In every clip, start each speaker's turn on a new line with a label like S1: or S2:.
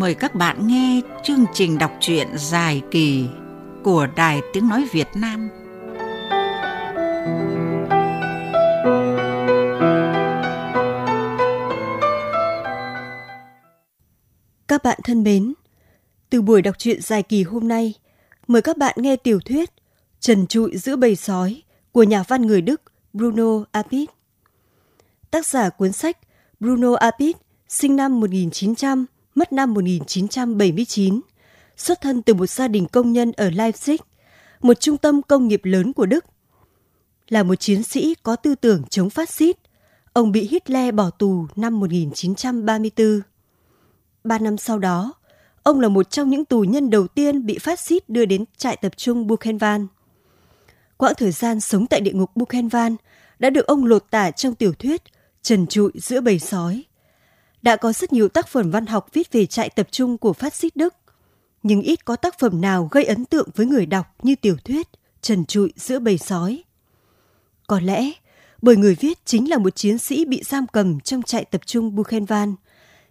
S1: mời các bạn nghe chương trình đọc truyện dài kỳ của Đài Tiếng Nói Việt Nam.
S2: Các bạn thân mến, từ buổi đọc truyện dài kỳ hôm nay, mời các bạn nghe tiểu thuyết Trần trụi giữa bầy sói của nhà văn người Đức Bruno Apit. Tác giả cuốn sách Bruno Apit sinh năm 1900, mất năm 1979, xuất thân từ một gia đình công nhân ở Leipzig, một trung tâm công nghiệp lớn của Đức. Là một chiến sĩ có tư tưởng chống phát xít, ông bị Hitler bỏ tù năm 1934. Ba năm sau đó, ông là một trong những tù nhân đầu tiên bị phát xít đưa đến trại tập trung Buchenwald. Quãng thời gian sống tại địa ngục Buchenwald đã được ông lột tả trong tiểu thuyết Trần trụi giữa bầy sói đã có rất nhiều tác phẩm văn học viết về trại tập trung của phát xít Đức, nhưng ít có tác phẩm nào gây ấn tượng với người đọc như tiểu thuyết Trần trụi giữa bầy sói. Có lẽ bởi người viết chính là một chiến sĩ bị giam cầm trong trại tập trung Buchenwald,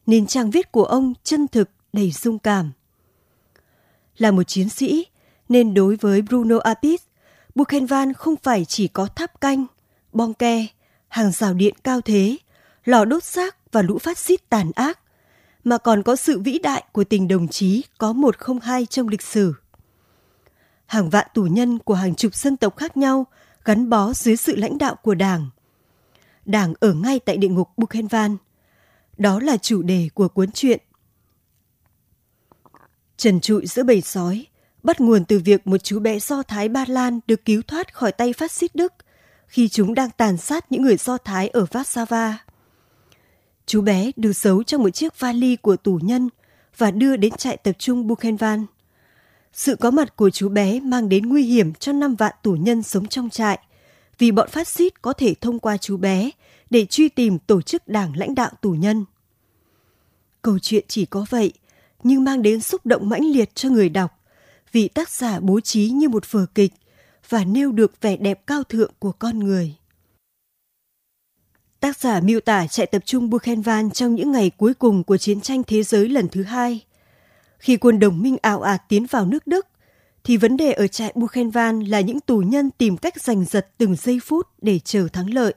S2: nên trang viết của ông chân thực, đầy dung cảm. Là một chiến sĩ, nên đối với Bruno Apis, Buchenwald không phải chỉ có tháp canh, bong ke, hàng rào điện cao thế, lò đốt xác và lũ phát xít tàn ác, mà còn có sự vĩ đại của tình đồng chí có một không hai trong lịch sử. Hàng vạn tù nhân của hàng chục dân tộc khác nhau gắn bó dưới sự lãnh đạo của Đảng. Đảng ở ngay tại địa ngục Buchenwald. Đó là chủ đề của cuốn truyện. Trần trụi giữa bầy sói bắt nguồn từ việc một chú bé Do Thái Ba Lan được cứu thoát khỏi tay phát xít Đức khi chúng đang tàn sát những người Do Thái ở Warsaw. Chú bé được giấu trong một chiếc vali của tù nhân và đưa đến trại tập trung Buchenwald. Sự có mặt của chú bé mang đến nguy hiểm cho năm vạn tù nhân sống trong trại, vì bọn phát xít có thể thông qua chú bé để truy tìm tổ chức đảng lãnh đạo tù nhân. Câu chuyện chỉ có vậy, nhưng mang đến xúc động mãnh liệt cho người đọc, vì tác giả bố trí như một vở kịch và nêu được vẻ đẹp cao thượng của con người. Tác giả miêu tả trại tập trung Buchenwald trong những ngày cuối cùng của chiến tranh thế giới lần thứ hai. Khi quân đồng minh ảo ạt tiến vào nước Đức, thì vấn đề ở trại Buchenwald là những tù nhân tìm cách giành giật từng giây phút để chờ thắng lợi.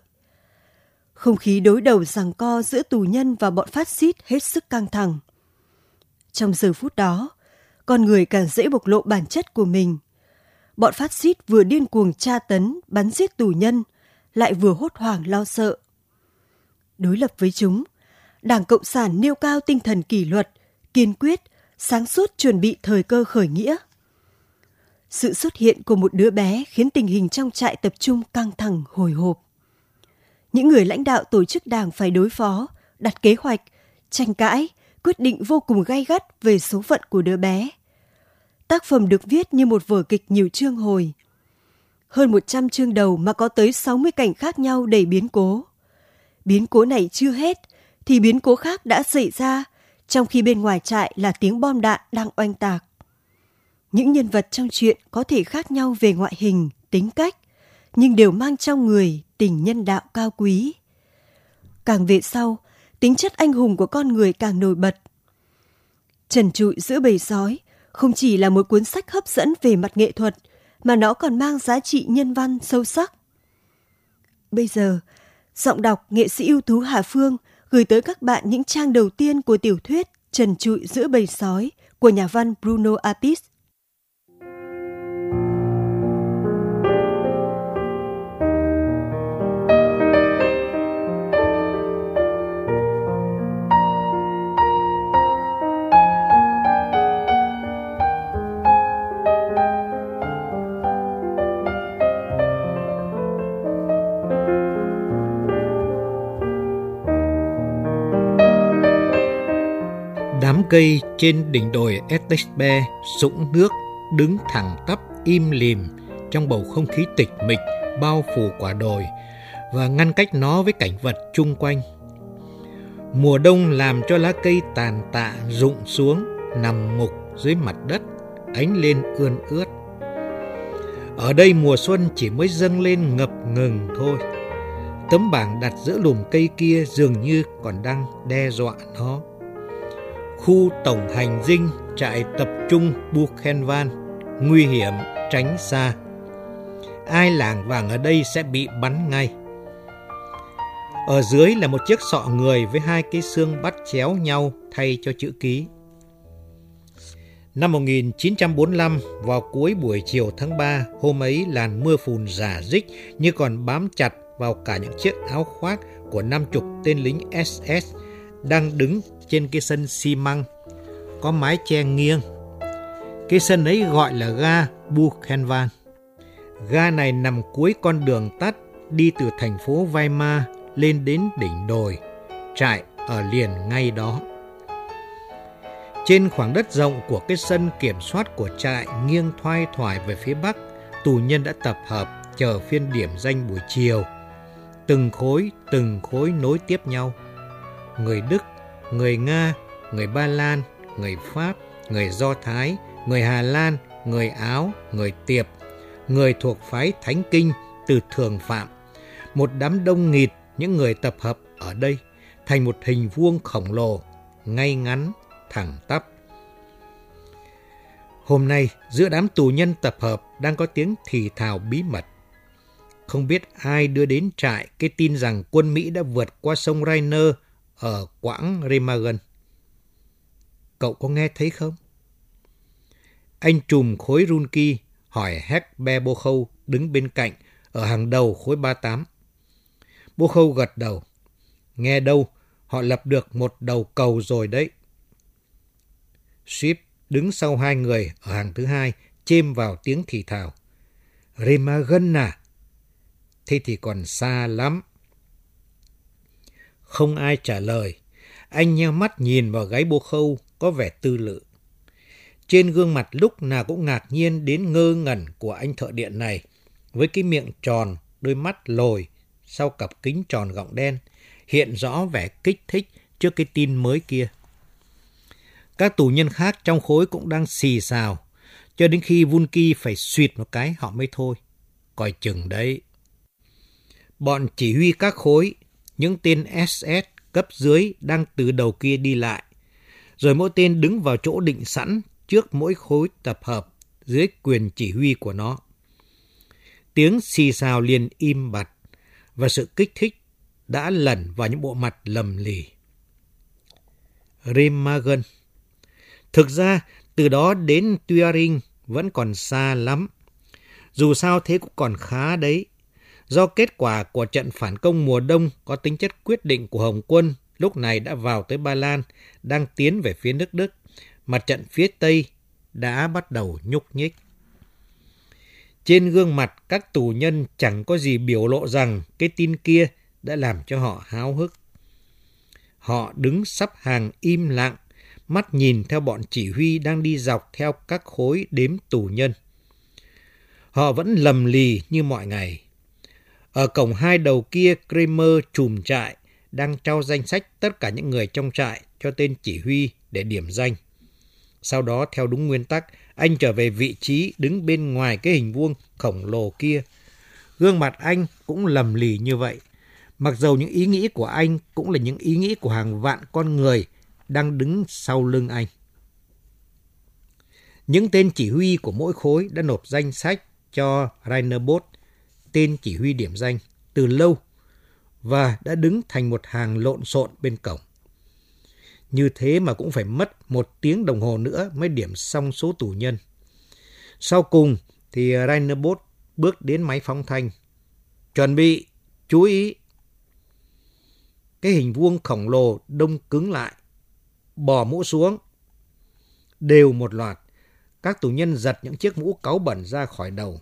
S2: Không khí đối đầu giằng co giữa tù nhân và bọn phát xít hết sức căng thẳng. Trong giờ phút đó, con người càng dễ bộc lộ bản chất của mình. Bọn phát xít vừa điên cuồng tra tấn, bắn giết tù nhân, lại vừa hốt hoảng lo sợ đối lập với chúng. Đảng Cộng sản nêu cao tinh thần kỷ luật, kiên quyết, sáng suốt chuẩn bị thời cơ khởi nghĩa. Sự xuất hiện của một đứa bé khiến tình hình trong trại tập trung căng thẳng hồi hộp. Những người lãnh đạo tổ chức đảng phải đối phó, đặt kế hoạch, tranh cãi, quyết định vô cùng gay gắt về số phận của đứa bé. Tác phẩm được viết như một vở kịch nhiều chương hồi. Hơn 100 chương đầu mà có tới 60 cảnh khác nhau đầy biến cố biến cố này chưa hết thì biến cố khác đã xảy ra trong khi bên ngoài trại là tiếng bom đạn đang oanh tạc. Những nhân vật trong chuyện có thể khác nhau về ngoại hình, tính cách, nhưng đều mang trong người tình nhân đạo cao quý. Càng về sau, tính chất anh hùng của con người càng nổi bật. Trần trụi giữa bầy sói không chỉ là một cuốn sách hấp dẫn về mặt nghệ thuật, mà nó còn mang giá trị nhân văn sâu sắc. Bây giờ, Giọng đọc nghệ sĩ ưu tú Hà Phương gửi tới các bạn những trang đầu tiên của tiểu thuyết Trần trụi giữa bầy sói của nhà văn Bruno Apis.
S3: Cây trên đỉnh đồi Etesbe sũng nước, đứng thẳng tắp im lìm trong bầu không khí tịch mịch, bao phủ quả đồi và ngăn cách nó với cảnh vật chung quanh. Mùa đông làm cho lá cây tàn tạ rụng xuống, nằm mục dưới mặt đất, ánh lên ươn ướt. Ở đây mùa xuân chỉ mới dâng lên ngập ngừng thôi. Tấm bảng đặt giữa lùm cây kia dường như còn đang đe dọa nó khu tổng hành dinh trại tập trung Buchenwald, nguy hiểm, tránh xa. Ai làng vàng ở đây sẽ bị bắn ngay. Ở dưới là một chiếc sọ người với hai cái xương bắt chéo nhau thay cho chữ ký. Năm 1945, vào cuối buổi chiều tháng 3, hôm ấy làn mưa phùn giả dích như còn bám chặt vào cả những chiếc áo khoác của năm chục tên lính SS đang đứng trên cái sân xi măng, có mái che nghiêng. Cái sân ấy gọi là ga Buchenwald. Ga này nằm cuối con đường tắt đi từ thành phố Weimar lên đến đỉnh đồi, trại ở liền ngay đó. Trên khoảng đất rộng của cái sân kiểm soát của trại nghiêng thoai thoải về phía bắc, tù nhân đã tập hợp chờ phiên điểm danh buổi chiều. Từng khối, từng khối nối tiếp nhau. Người Đức, người Nga, người Ba Lan, người Pháp, người Do Thái, người Hà Lan, người Áo, người Tiệp, người thuộc phái Thánh Kinh từ Thường Phạm. Một đám đông nghịt những người tập hợp ở đây thành một hình vuông khổng lồ, ngay ngắn, thẳng tắp. Hôm nay, giữa đám tù nhân tập hợp đang có tiếng thì thào bí mật. Không biết ai đưa đến trại cái tin rằng quân Mỹ đã vượt qua sông Rainer ở quãng Remagen. Cậu có nghe thấy không? Anh trùm khối Runki hỏi Heck Be Bô Khâu đứng bên cạnh ở hàng đầu khối 38. Bô Khâu gật đầu. Nghe đâu, họ lập được một đầu cầu rồi đấy. Swift đứng sau hai người ở hàng thứ hai, chêm vào tiếng thì thào. Remagen à? Thế thì còn xa lắm. Không ai trả lời. Anh nheo mắt nhìn vào gáy bô khâu có vẻ tư lự. Trên gương mặt lúc nào cũng ngạc nhiên đến ngơ ngẩn của anh thợ điện này, với cái miệng tròn, đôi mắt lồi, sau cặp kính tròn gọng đen, hiện rõ vẻ kích thích trước cái tin mới kia. Các tù nhân khác trong khối cũng đang xì xào, cho đến khi Vunki phải suyệt một cái họ mới thôi. Coi chừng đấy. Bọn chỉ huy các khối, những tên SS cấp dưới đang từ đầu kia đi lại. Rồi mỗi tên đứng vào chỗ định sẵn trước mỗi khối tập hợp dưới quyền chỉ huy của nó. Tiếng xì xào liền im bặt và sự kích thích đã lẩn vào những bộ mặt lầm lì. Remagen Thực ra, từ đó đến Tuyaring vẫn còn xa lắm. Dù sao thế cũng còn khá đấy. Do kết quả của trận phản công mùa đông có tính chất quyết định của Hồng quân lúc này đã vào tới Ba Lan, đang tiến về phía nước Đức, mặt trận phía Tây đã bắt đầu nhúc nhích. Trên gương mặt các tù nhân chẳng có gì biểu lộ rằng cái tin kia đã làm cho họ háo hức. Họ đứng sắp hàng im lặng, mắt nhìn theo bọn chỉ huy đang đi dọc theo các khối đếm tù nhân. Họ vẫn lầm lì như mọi ngày. Ở cổng hai đầu kia, Kramer trùm trại, đang trao danh sách tất cả những người trong trại cho tên chỉ huy để điểm danh. Sau đó, theo đúng nguyên tắc, anh trở về vị trí đứng bên ngoài cái hình vuông khổng lồ kia. Gương mặt anh cũng lầm lì như vậy. Mặc dầu những ý nghĩ của anh cũng là những ý nghĩ của hàng vạn con người đang đứng sau lưng anh. Những tên chỉ huy của mỗi khối đã nộp danh sách cho Rainerbos tên chỉ huy điểm danh, từ lâu và đã đứng thành một hàng lộn xộn bên cổng. Như thế mà cũng phải mất một tiếng đồng hồ nữa mới điểm xong số tù nhân. Sau cùng thì Rainerbos bước đến máy phóng thanh. Chuẩn bị, chú ý. Cái hình vuông khổng lồ đông cứng lại bỏ mũ xuống. Đều một loạt, các tù nhân giật những chiếc mũ cáu bẩn ra khỏi đầu.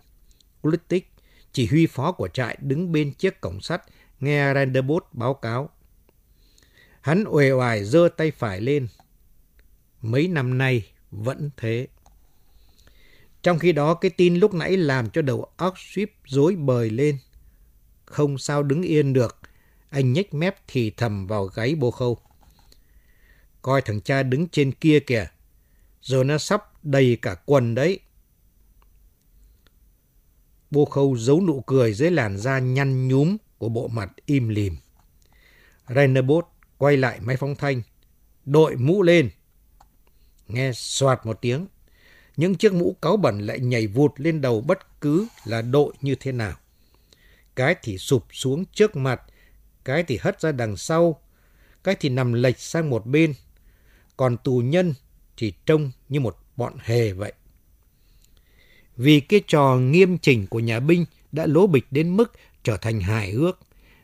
S3: Glitic, chỉ huy phó của trại đứng bên chiếc cổng sắt, nghe Randerbot báo cáo. Hắn uể oải giơ tay phải lên. Mấy năm nay vẫn thế. Trong khi đó cái tin lúc nãy làm cho đầu óc Swift rối bời lên. Không sao đứng yên được, anh nhếch mép thì thầm vào gáy bô khâu. Coi thằng cha đứng trên kia kìa. Rồi nó sắp đầy cả quần đấy. Bô khâu giấu nụ cười dưới làn da nhăn nhúm của bộ mặt im lìm. Rainerbos quay lại máy phóng thanh. Đội mũ lên. Nghe soạt một tiếng, những chiếc mũ cáu bẩn lại nhảy vụt lên đầu bất cứ là đội như thế nào. Cái thì sụp xuống trước mặt, cái thì hất ra đằng sau, cái thì nằm lệch sang một bên, còn tù nhân thì trông như một bọn hề vậy. Vì cái trò nghiêm chỉnh của nhà binh đã lố bịch đến mức trở thành hài ước,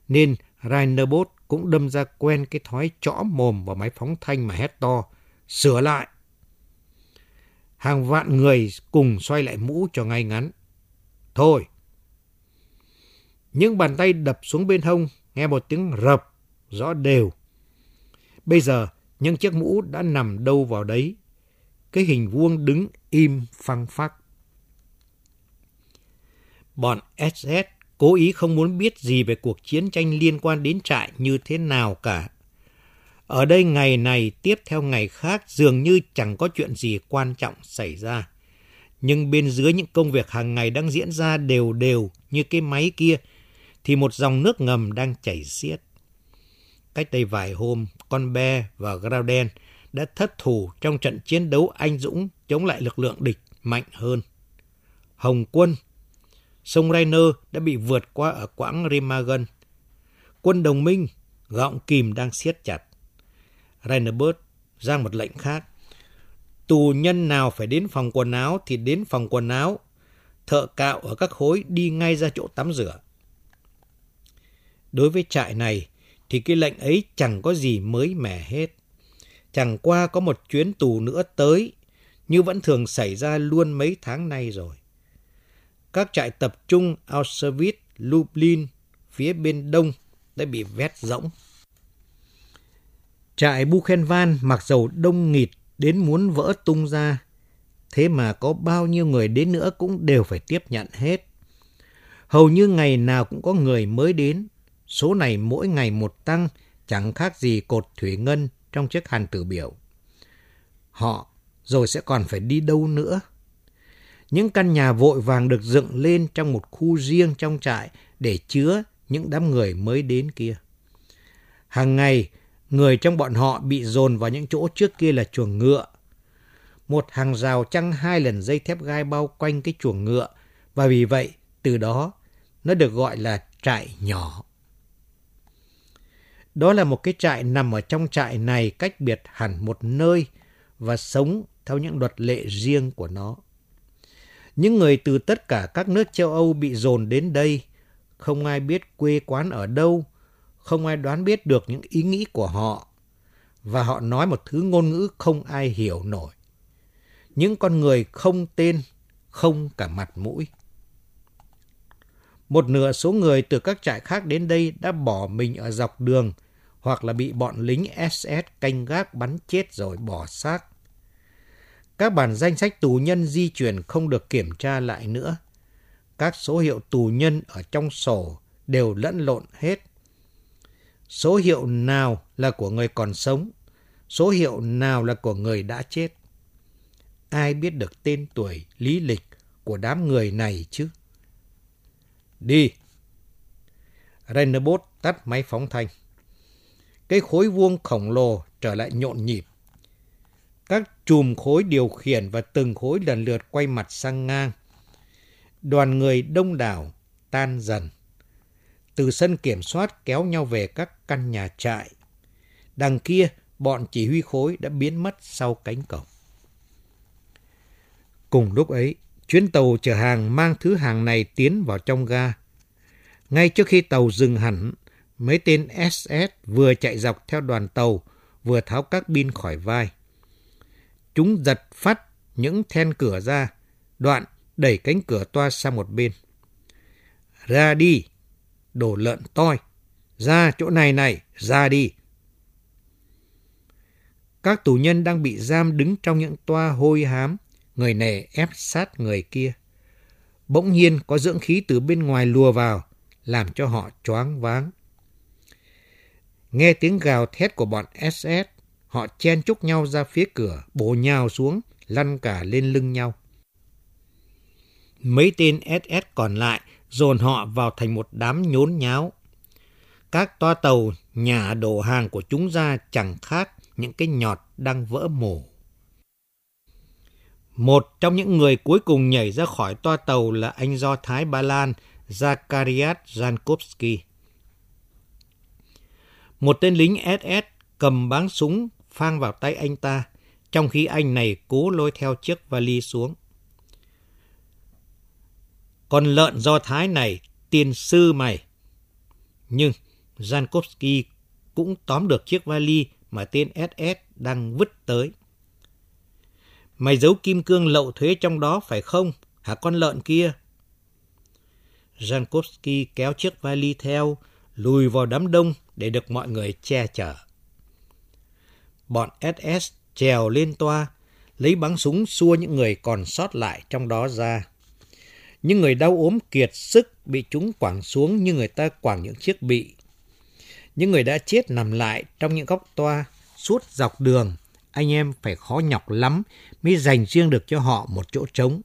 S3: nên Rainerbos cũng đâm ra quen cái thói chõ mồm vào máy phóng thanh mà hét to, sửa lại. Hàng vạn người cùng xoay lại mũ cho ngay ngắn. Thôi! Những bàn tay đập xuống bên hông, nghe một tiếng rập, rõ đều. Bây giờ, những chiếc mũ đã nằm đâu vào đấy. Cái hình vuông đứng im phăng phắc. Bọn SS cố ý không muốn biết gì về cuộc chiến tranh liên quan đến trại như thế nào cả. Ở đây ngày này tiếp theo ngày khác dường như chẳng có chuyện gì quan trọng xảy ra. Nhưng bên dưới những công việc hàng ngày đang diễn ra đều đều như cái máy kia thì một dòng nước ngầm đang chảy xiết. Cách đây vài hôm, con Be và Grauden đã thất thủ trong trận chiến đấu anh dũng chống lại lực lượng địch mạnh hơn. Hồng quân, sông Rainer đã bị vượt qua ở quãng Remagen. Quân đồng minh, gọng kìm đang siết chặt. Rainerbert ra một lệnh khác. Tù nhân nào phải đến phòng quần áo thì đến phòng quần áo. Thợ cạo ở các khối đi ngay ra chỗ tắm rửa. Đối với trại này thì cái lệnh ấy chẳng có gì mới mẻ hết. Chẳng qua có một chuyến tù nữa tới, như vẫn thường xảy ra luôn mấy tháng nay rồi. Các trại tập trung Auschwitz, Lublin, phía bên đông đã bị vét rỗng. Trại Buchenwald mặc dầu đông nghịt đến muốn vỡ tung ra, thế mà có bao nhiêu người đến nữa cũng đều phải tiếp nhận hết. Hầu như ngày nào cũng có người mới đến, số này mỗi ngày một tăng, chẳng khác gì cột thủy ngân trong chiếc hàn tử biểu. Họ rồi sẽ còn phải đi đâu nữa? Những căn nhà vội vàng được dựng lên trong một khu riêng trong trại để chứa những đám người mới đến kia. Hàng ngày, người trong bọn họ bị dồn vào những chỗ trước kia là chuồng ngựa. Một hàng rào trăng hai lần dây thép gai bao quanh cái chuồng ngựa và vì vậy từ đó nó được gọi là trại nhỏ. Đó là một cái trại nằm ở trong trại này cách biệt hẳn một nơi và sống theo những luật lệ riêng của nó. Những người từ tất cả các nước châu Âu bị dồn đến đây, không ai biết quê quán ở đâu, không ai đoán biết được những ý nghĩ của họ, và họ nói một thứ ngôn ngữ không ai hiểu nổi. Những con người không tên, không cả mặt mũi. Một nửa số người từ các trại khác đến đây đã bỏ mình ở dọc đường hoặc là bị bọn lính SS canh gác bắn chết rồi bỏ xác. Các bản danh sách tù nhân di chuyển không được kiểm tra lại nữa. Các số hiệu tù nhân ở trong sổ đều lẫn lộn hết. Số hiệu nào là của người còn sống, số hiệu nào là của người đã chết. Ai biết được tên tuổi, lý lịch của đám người này chứ? Đi! Rennerbot tắt máy phóng thanh. Cái khối vuông khổng lồ trở lại nhộn nhịp. Các chùm khối điều khiển và từng khối lần lượt quay mặt sang ngang. Đoàn người đông đảo tan dần. Từ sân kiểm soát kéo nhau về các căn nhà trại. Đằng kia, bọn chỉ huy khối đã biến mất sau cánh cổng. Cùng lúc ấy, chuyến tàu chở hàng mang thứ hàng này tiến vào trong ga. Ngay trước khi tàu dừng hẳn, mấy tên SS vừa chạy dọc theo đoàn tàu, vừa tháo các pin khỏi vai. Chúng giật phát những then cửa ra, đoạn đẩy cánh cửa toa sang một bên. Ra đi, đồ lợn toi, ra chỗ này này, ra đi. Các tù nhân đang bị giam đứng trong những toa hôi hám, người này ép sát người kia. Bỗng nhiên có dưỡng khí từ bên ngoài lùa vào, làm cho họ choáng váng. Nghe tiếng gào thét của bọn SS, họ chen chúc nhau ra phía cửa, bổ nhào xuống, lăn cả lên lưng nhau. Mấy tên SS còn lại dồn họ vào thành một đám nhốn nháo. Các toa tàu nhà đổ hàng của chúng ra chẳng khác những cái nhọt đang vỡ mổ. Một trong những người cuối cùng nhảy ra khỏi toa tàu là anh Do Thái Ba Lan Zakariat Jankowski. Một tên lính SS cầm báng súng phang vào tay anh ta, trong khi anh này cố lôi theo chiếc vali xuống. Con lợn Do Thái này, tiên sư mày. Nhưng Jankowski cũng tóm được chiếc vali mà tên SS đang vứt tới. Mày giấu kim cương lậu thuế trong đó phải không? Hả con lợn kia? Jankowski kéo chiếc vali theo, lùi vào đám đông để được mọi người che chở. Bọn SS trèo lên toa, lấy bắn súng xua những người còn sót lại trong đó ra. Những người đau ốm kiệt sức bị chúng quẳng xuống như người ta quẳng những chiếc bị. Những người đã chết nằm lại trong những góc toa, suốt dọc đường. Anh em phải khó nhọc lắm mới dành riêng được cho họ một chỗ trống.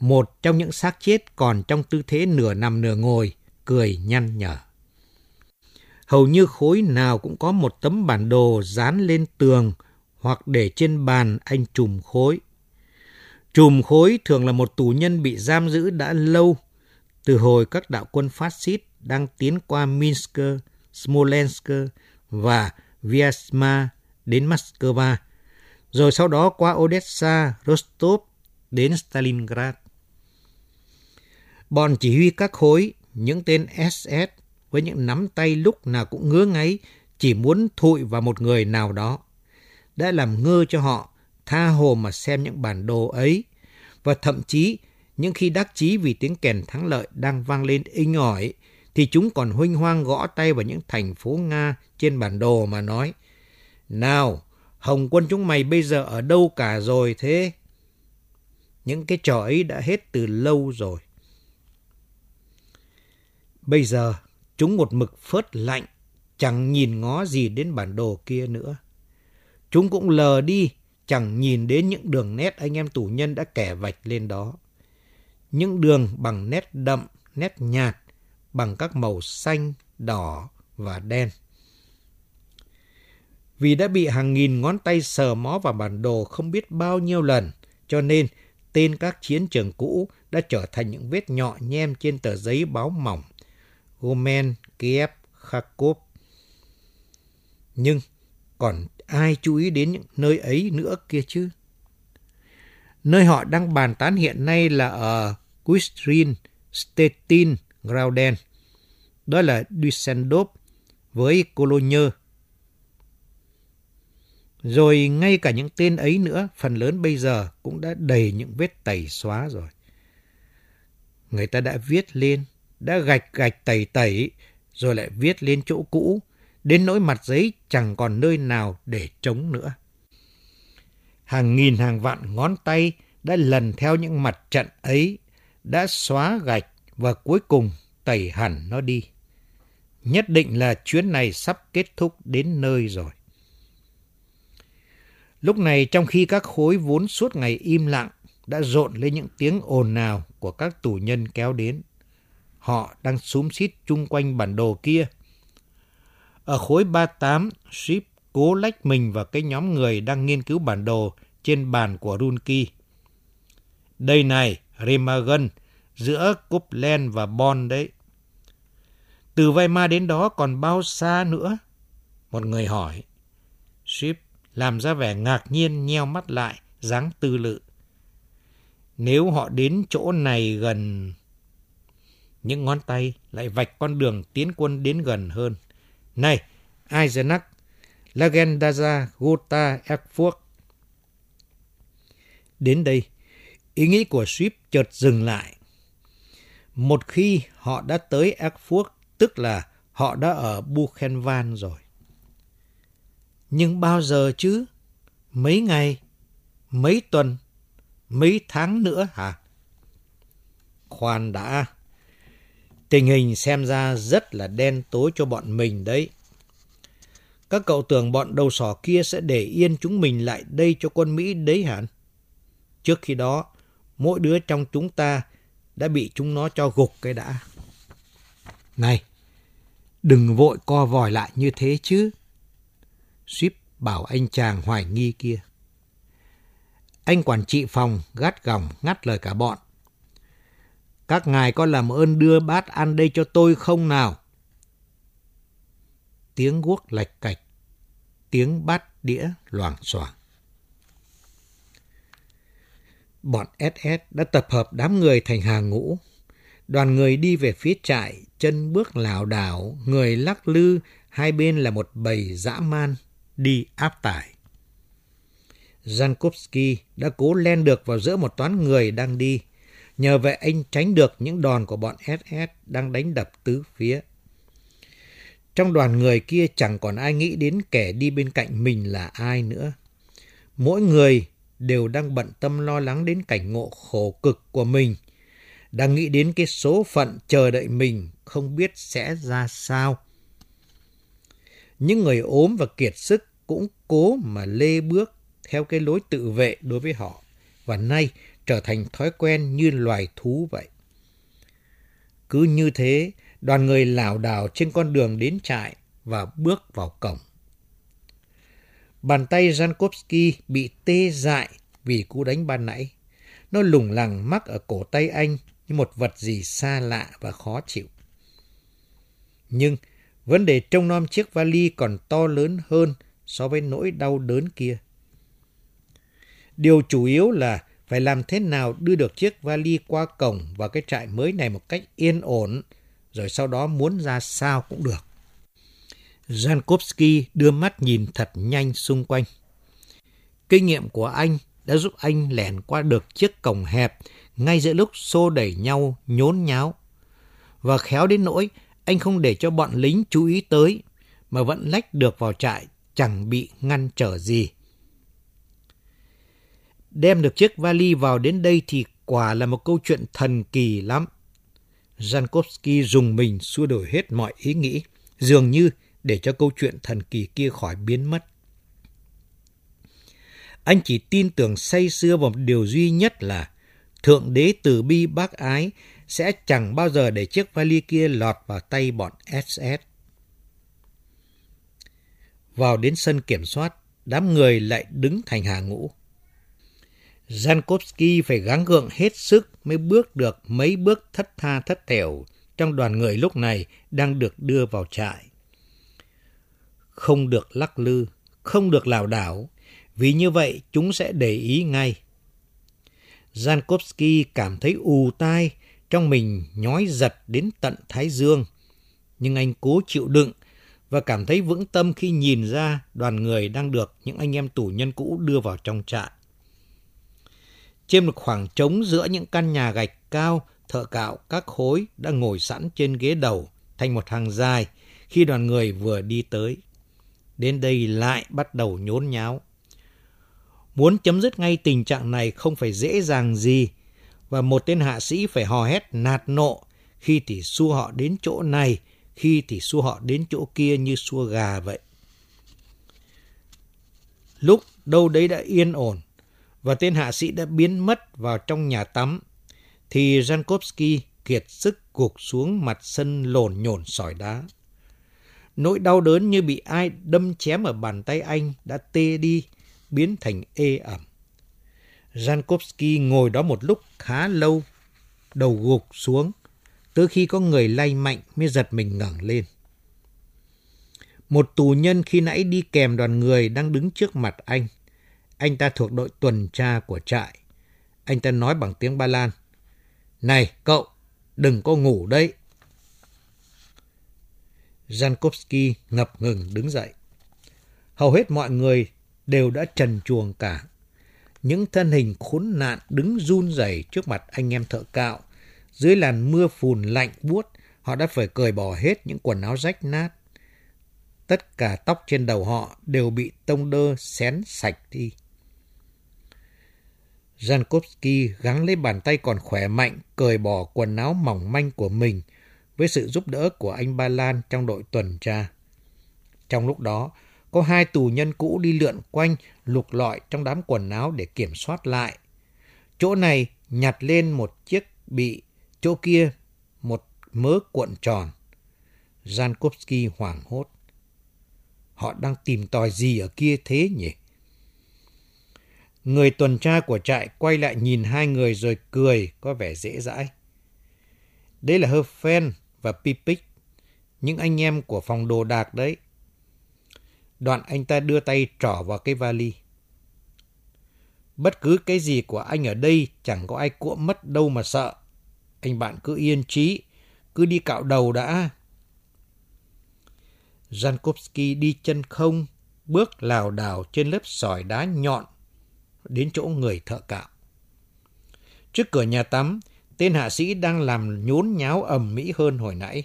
S3: Một trong những xác chết còn trong tư thế nửa nằm nửa ngồi, cười nhăn nhở. Hầu như khối nào cũng có một tấm bản đồ dán lên tường hoặc để trên bàn anh trùm khối. Trùm khối thường là một tù nhân bị giam giữ đã lâu, từ hồi các đạo quân phát xít đang tiến qua Minsk, Smolensk và Vyazma đến Moscow, rồi sau đó qua Odessa, Rostov đến Stalingrad. Bọn chỉ huy các khối, những tên SS với những nắm tay lúc nào cũng ngứa ngáy, chỉ muốn thụi vào một người nào đó. Đã làm ngơ cho họ, tha hồ mà xem những bản đồ ấy, và thậm chí những khi đắc chí vì tiếng kèn thắng lợi đang vang lên inh ỏi, thì chúng còn huynh hoang gõ tay vào những thành phố Nga trên bản đồ mà nói, Nào, Hồng quân chúng mày bây giờ ở đâu cả rồi thế? Những cái trò ấy đã hết từ lâu rồi. Bây giờ, chúng một mực phớt lạnh, chẳng nhìn ngó gì đến bản đồ kia nữa. Chúng cũng lờ đi, chẳng nhìn đến những đường nét anh em tù nhân đã kẻ vạch lên đó. Những đường bằng nét đậm, nét nhạt, bằng các màu xanh, đỏ và đen. Vì đã bị hàng nghìn ngón tay sờ mó vào bản đồ không biết bao nhiêu lần, cho nên tên các chiến trường cũ đã trở thành những vết nhọ nhem trên tờ giấy báo mỏng. Gomen, Kiev, Kharkov. Nhưng còn ai chú ý đến những nơi ấy nữa kia chứ? Nơi họ đang bàn tán hiện nay là ở Quistrin, Stettin, Grauden. Đó là Düsseldorf với Cologne. Rồi ngay cả những tên ấy nữa, phần lớn bây giờ cũng đã đầy những vết tẩy xóa rồi. Người ta đã viết lên, đã gạch gạch tẩy tẩy, rồi lại viết lên chỗ cũ, đến nỗi mặt giấy chẳng còn nơi nào để trống nữa. Hàng nghìn hàng vạn ngón tay đã lần theo những mặt trận ấy, đã xóa gạch và cuối cùng tẩy hẳn nó đi. Nhất định là chuyến này sắp kết thúc đến nơi rồi. Lúc này trong khi các khối vốn suốt ngày im lặng đã rộn lên những tiếng ồn nào của các tù nhân kéo đến. Họ đang xúm xít chung quanh bản đồ kia. Ở khối 38, Ship cố lách mình vào cái nhóm người đang nghiên cứu bản đồ trên bàn của Runki. Đây này, Remagen, giữa Copland và bon đấy. Từ Weimar đến đó còn bao xa nữa? Một người hỏi. Ship làm ra vẻ ngạc nhiên nheo mắt lại, dáng tư lự. Nếu họ đến chỗ này gần... Những ngón tay lại vạch con đường tiến quân đến gần hơn. Này, Eisenach, Lagendaza, Gotha, Erfurt. Đến đây, ý nghĩ của Swift chợt dừng lại. Một khi họ đã tới Erfurt, tức là họ đã ở Buchenwald rồi. Nhưng bao giờ chứ? Mấy ngày? Mấy tuần? Mấy tháng nữa hả? Khoan đã. Tình hình xem ra rất là đen tối cho bọn mình đấy. Các cậu tưởng bọn đầu sỏ kia sẽ để yên chúng mình lại đây cho quân Mỹ đấy hẳn. Trước khi đó, mỗi đứa trong chúng ta đã bị chúng nó cho gục cái đã. Này, đừng vội co vòi lại như thế chứ. Suýp bảo anh chàng hoài nghi kia. Anh quản trị phòng gắt gỏng ngắt lời cả bọn. Các ngài có làm ơn đưa bát ăn đây cho tôi không nào? Tiếng guốc lạch cạch, tiếng bát đĩa loảng xoảng. Bọn SS đã tập hợp đám người thành hàng ngũ. Đoàn người đi về phía trại, chân bước lảo đảo, người lắc lư, hai bên là một bầy dã man, đi áp tải. Jankowski đã cố len được vào giữa một toán người đang đi. Nhờ vậy anh tránh được những đòn của bọn SS đang đánh đập tứ phía. Trong đoàn người kia chẳng còn ai nghĩ đến kẻ đi bên cạnh mình là ai nữa. Mỗi người đều đang bận tâm lo lắng đến cảnh ngộ khổ cực của mình, đang nghĩ đến cái số phận chờ đợi mình không biết sẽ ra sao. Những người ốm và kiệt sức cũng cố mà lê bước theo cái lối tự vệ đối với họ, và nay trở thành thói quen như loài thú vậy. Cứ như thế, đoàn người lảo đảo trên con đường đến trại và bước vào cổng. Bàn tay Jankowski bị tê dại vì cú đánh ban nãy. Nó lủng lẳng mắc ở cổ tay anh như một vật gì xa lạ và khó chịu. Nhưng vấn đề trông nom chiếc vali còn to lớn hơn so với nỗi đau đớn kia. Điều chủ yếu là phải làm thế nào đưa được chiếc vali qua cổng và cái trại mới này một cách yên ổn, rồi sau đó muốn ra sao cũng được. Jankowski đưa mắt nhìn thật nhanh xung quanh. Kinh nghiệm của anh đã giúp anh lẻn qua được chiếc cổng hẹp ngay giữa lúc xô đẩy nhau nhốn nháo. Và khéo đến nỗi anh không để cho bọn lính chú ý tới mà vẫn lách được vào trại chẳng bị ngăn trở gì. Đem được chiếc vali vào đến đây thì quả là một câu chuyện thần kỳ lắm. Jankowski dùng mình xua đổi hết mọi ý nghĩ, dường như để cho câu chuyện thần kỳ kia khỏi biến mất. Anh chỉ tin tưởng say sưa vào một điều duy nhất là Thượng đế từ bi bác ái sẽ chẳng bao giờ để chiếc vali kia lọt vào tay bọn SS. Vào đến sân kiểm soát, đám người lại đứng thành hàng ngũ. Jankowski phải gắng gượng hết sức mới bước được mấy bước thất tha thất thểu trong đoàn người lúc này đang được đưa vào trại. Không được lắc lư, không được lảo đảo, vì như vậy chúng sẽ để ý ngay. Jankowski cảm thấy ù tai, trong mình nhói giật đến tận thái dương. Nhưng anh cố chịu đựng và cảm thấy vững tâm khi nhìn ra đoàn người đang được những anh em tù nhân cũ đưa vào trong trại. Trên một khoảng trống giữa những căn nhà gạch cao, thợ cạo các khối đã ngồi sẵn trên ghế đầu thành một hàng dài khi đoàn người vừa đi tới. Đến đây lại bắt đầu nhốn nháo. Muốn chấm dứt ngay tình trạng này không phải dễ dàng gì, và một tên hạ sĩ phải hò hét nạt nộ, khi thì xua họ đến chỗ này, khi thì xua họ đến chỗ kia như xua gà vậy. Lúc đâu đấy đã yên ổn, và tên hạ sĩ đã biến mất vào trong nhà tắm, thì Jankowski kiệt sức gục xuống mặt sân lồn nhổn sỏi đá. Nỗi đau đớn như bị ai đâm chém ở bàn tay anh đã tê đi, biến thành ê ẩm. Jankowski ngồi đó một lúc khá lâu, đầu gục xuống, tới khi có người lay mạnh mới giật mình ngẩng lên. Một tù nhân khi nãy đi kèm đoàn người đang đứng trước mặt anh. Anh ta thuộc đội tuần tra của trại. Anh ta nói bằng tiếng Ba Lan. Này cậu, đừng có ngủ đấy. Jankowski ngập ngừng đứng dậy. Hầu hết mọi người đều đã trần chuồng cả. Những thân hình khốn nạn đứng run rẩy trước mặt anh em thợ cạo. Dưới làn mưa phùn lạnh buốt, họ đã phải cởi bỏ hết những quần áo rách nát. Tất cả tóc trên đầu họ đều bị tông đơ xén sạch đi. Jankowski gắng lấy bàn tay còn khỏe mạnh, cởi bỏ quần áo mỏng manh của mình với sự giúp đỡ của anh Ba Lan trong đội tuần tra. Trong lúc đó, có hai tù nhân cũ đi lượn quanh, lục lọi trong đám quần áo để kiểm soát lại. Chỗ này nhặt lên một chiếc bị, chỗ kia một mớ cuộn tròn. Jankowski hoảng hốt. Họ đang tìm tòi gì ở kia thế nhỉ? Người tuần tra của trại quay lại nhìn hai người rồi cười có vẻ dễ dãi. Đây là Herfen và Pipic, những anh em của phòng đồ đạc đấy. Đoạn anh ta đưa tay trỏ vào cái vali. Bất cứ cái gì của anh ở đây chẳng có ai cuộm mất đâu mà sợ. Anh bạn cứ yên trí, cứ đi cạo đầu đã. Jankowski đi chân không, bước lảo đảo trên lớp sỏi đá nhọn đến chỗ người thợ cạo. Trước cửa nhà tắm, tên hạ sĩ đang làm nhốn nháo ầm mỹ hơn hồi nãy.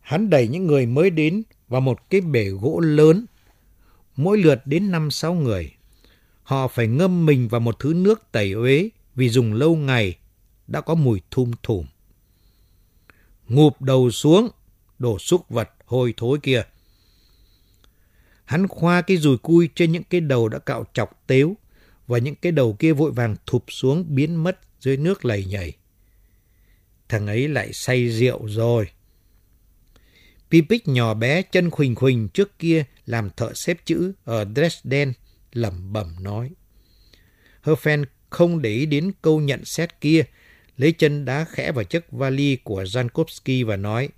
S3: Hắn đẩy những người mới đến vào một cái bể gỗ lớn, mỗi lượt đến năm sáu người. Họ phải ngâm mình vào một thứ nước tẩy uế vì dùng lâu ngày đã có mùi thum thủm. Ngụp đầu xuống, đổ xúc vật hôi thối kia. Hắn khoa cái rùi cui trên những cái đầu đã cạo chọc tếu và những cái đầu kia vội vàng thụp xuống biến mất dưới nước lầy nhầy. Thằng ấy lại say rượu rồi. Pipic nhỏ bé chân khuỳnh khuỳnh trước kia làm thợ xếp chữ ở Dresden lẩm bẩm nói. Herfen không để ý đến câu nhận xét kia, lấy chân đá khẽ vào chiếc vali của Jankowski và nói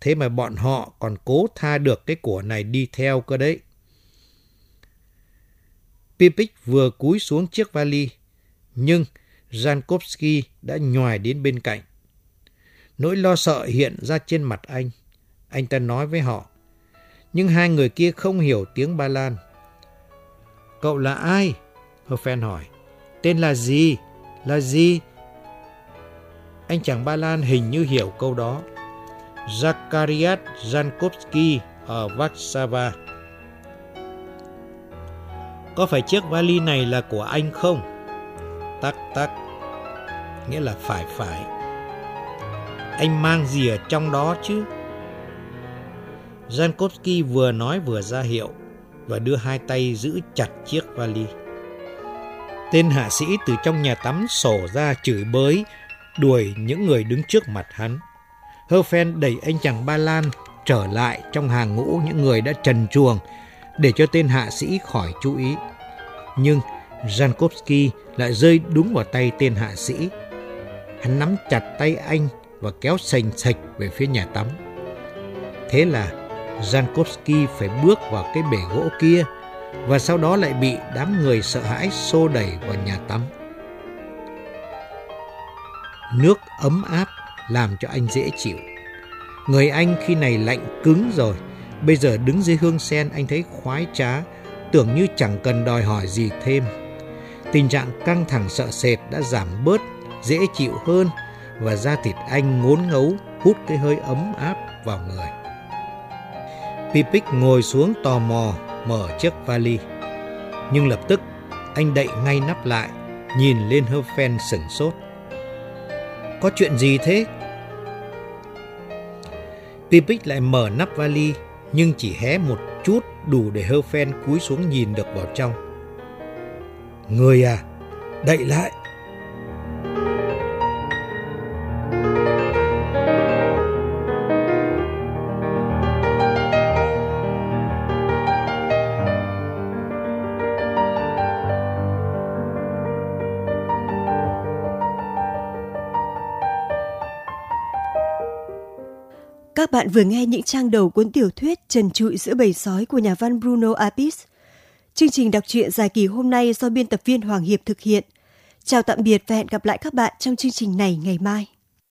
S3: Thế mà bọn họ còn cố tha được cái của này đi theo cơ đấy. Pipic vừa cúi xuống chiếc vali, nhưng Jankowski đã nhòi đến bên cạnh. Nỗi lo sợ hiện ra trên mặt anh. Anh ta nói với họ. Nhưng hai người kia không hiểu tiếng Ba Lan. Cậu là ai? Herfen hỏi. Tên là gì? Là gì? Anh chàng Ba Lan hình như hiểu câu đó. Zakariat Jankowski ở Warsaw. Có phải chiếc vali này là của anh không? Tắc tắc. Nghĩa là phải phải. Anh mang gì ở trong đó chứ? Jankowski vừa nói vừa ra hiệu và đưa hai tay giữ chặt chiếc vali. Tên hạ sĩ từ trong nhà tắm sổ ra chửi bới, đuổi những người đứng trước mặt hắn. Herfen đẩy anh chàng Ba Lan trở lại trong hàng ngũ những người đã trần chuồng để cho tên hạ sĩ khỏi chú ý. Nhưng Jankowski lại rơi đúng vào tay tên hạ sĩ. Hắn nắm chặt tay anh và kéo sành sạch về phía nhà tắm. Thế là Jankowski phải bước vào cái bể gỗ kia và sau đó lại bị đám người sợ hãi xô đẩy vào nhà tắm. Nước ấm áp làm cho anh dễ chịu. Người anh khi này lạnh cứng rồi, bây giờ đứng dưới hương sen anh thấy khoái trá, tưởng như chẳng cần đòi hỏi gì thêm. Tình trạng căng thẳng sợ sệt đã giảm bớt, dễ chịu hơn và da thịt anh ngốn ngấu hút cái hơi ấm áp vào người. Pipic ngồi xuống tò mò mở chiếc vali. Nhưng lập tức anh đậy ngay nắp lại, nhìn lên Herfen sửng sốt. Có chuyện gì thế? Pipic lại mở nắp vali nhưng chỉ hé một chút đủ để hơ phen cúi xuống nhìn được vào trong. Người à, đậy lại.
S2: Bạn vừa nghe những trang đầu cuốn tiểu thuyết Trần trụi giữa bầy sói của nhà văn Bruno Apis. Chương trình đọc truyện dài kỳ hôm nay do biên tập viên Hoàng Hiệp thực hiện. Chào tạm biệt và hẹn gặp lại các bạn trong chương trình này ngày mai.